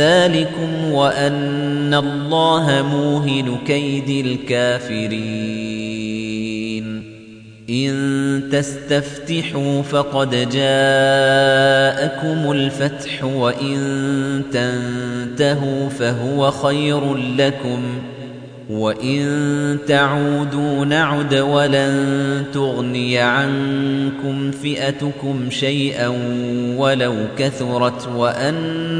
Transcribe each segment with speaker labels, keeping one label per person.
Speaker 1: ذلكم وأن الله موهن كيد الكافرين. إن تستفتحوا فقد جاءكم الفتح وإن تنتهوا فهو خير لكم. وَإِن تَعُودُوا نَعُدْ وَلَن تُغْنِيَ عَنكُمْ فِئَتُكُمْ شَيْئًا وَلَوْ كَثُرَتْ وَأَنَّ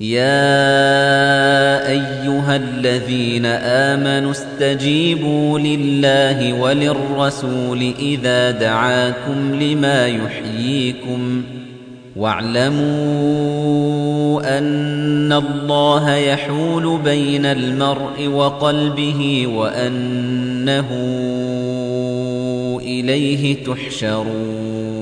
Speaker 1: يا أيها الذين آمنوا استجيبوا لله وللرسول إذا دعاكم لما يحييكم واعلموا أن الله يحول بين المرء وقلبه وأنه إليه تحشرون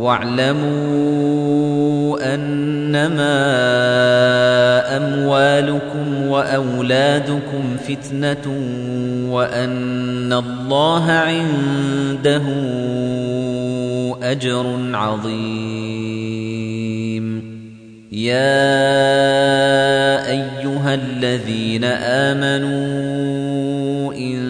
Speaker 1: واعلموا أنما أموالكم وأولادكم فتنة وأن الله عنده أجر عظيم. يا أيها الذين آمنوا إن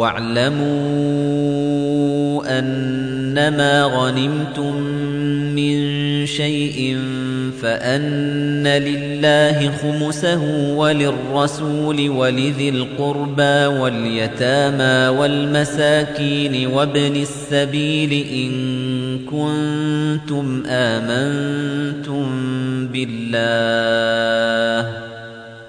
Speaker 1: واعلموا أنما غنمتم من شيء فأن لله خمسه وللرسول ولذي القربى واليتامى والمساكين وابن السبيل إن كنتم آمنتم بالله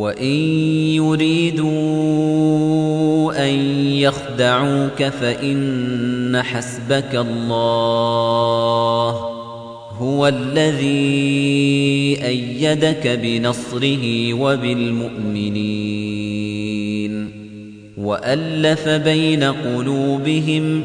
Speaker 1: وإن يريدوا أن يخدعوك فإن حسبك الله هو الذي أيدك بنصره وبالمؤمنين وألف بين قلوبهم